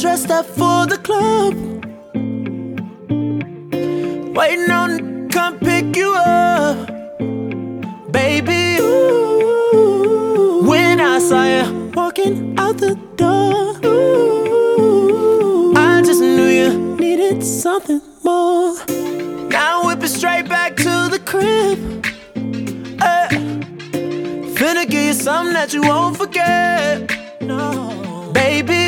dressed up for the club. Waiting on come pick you up. Baby, ooh, when I saw you walking out the door, ooh, I just knew you needed something more. Now whip it straight back to the crib. Uh, finna give you something that you won't forget. No, baby,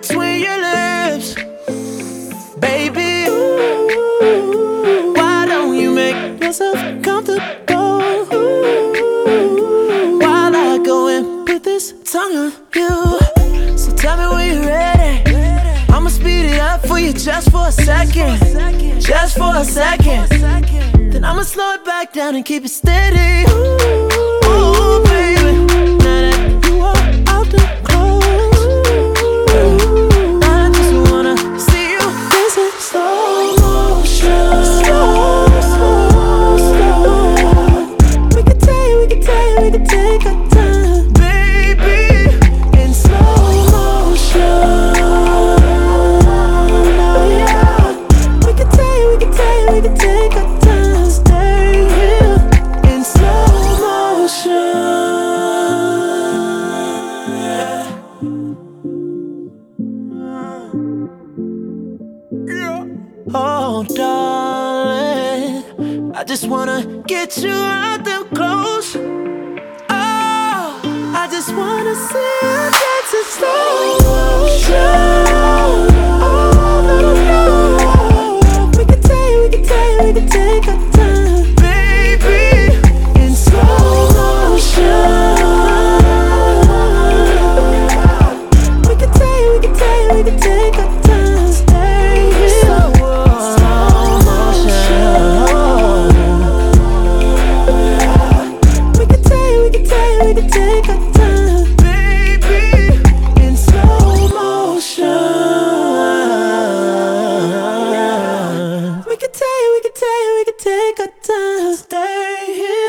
between your lips. Baby, ooh, why don't you make yourself comfortable? Ooh, while I go and put this tongue on you. So tell me when you're ready. I'ma speed it up for you just for a second. Just for a second. Then I'ma slow it back down and keep it steady. Ooh, Oh, darling, I just wanna get you out them clothes. Oh, I just wanna see can take, we can take our time. Stay here.